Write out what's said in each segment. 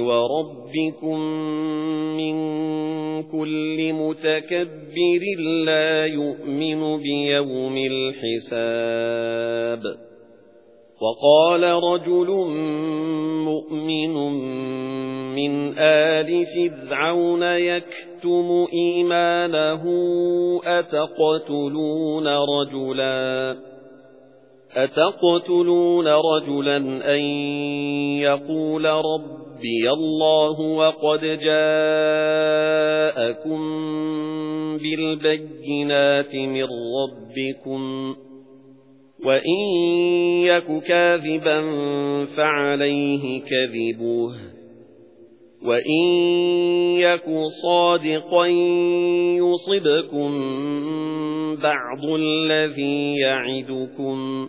وربكم من كل متكبر لا يؤمن بيوم الحساب وقال رجل مؤمن من آل فرعون يكتم إيمانه أتقتلون رجلاً أتقتلون رجلا أن يقول ربي الله وقد جاءكم بالبينات من ربكم وإن يك كاذبا فعليه كذبه وَإِن يَكُ صَادِقًا يُصِبْكُم بَعْضُ الَّذِي يَعِدُكُمْ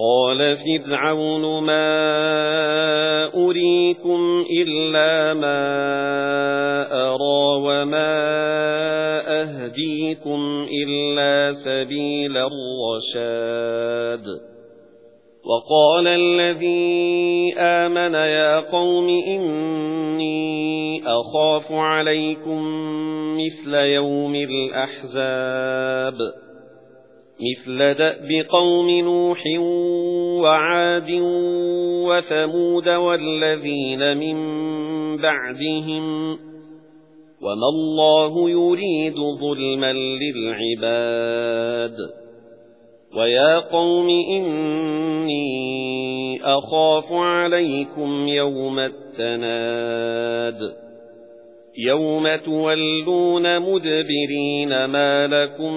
قَالَ فِرْعَوْنُ مَا أُرِيكُمْ إِلَّا مَا أَرَى وَمَا أَهْدِيكُمْ إِلَّا سَبِيلَ الرَّشَادِ وَقَالَ الَّذِي آمَنَ يَا قَوْمِ إِنِّي أَخَافُ عَلَيْكُمْ مِثْلَ يَوْمِ الْأَحْزَابِ مِثْلَ دَأْبِ قَوْمِ نُوحٍ وَعَادٍ وَثَمُودَ وَالَّذِينَ مِن بَعْدِهِمْ وَمَا اللَّهُ يُرِيدُ ظُلْمًا لِلْعِبَادِ وَيَا قَوْمِ إِنِّي أَخَافُ عَلَيْكُمْ يَوْمَ التَّنَادِ يَوْمَ تُوَلُّونَ مُدْبِرِينَ مَا لَكُمْ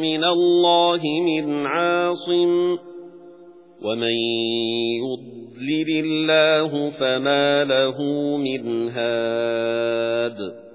مِنَ اللَّهِ مِنْ عَاصِمٍ وَمَن يُضْلِلِ اللَّهُ فَمَا لَهُ مِنْ هَادٍ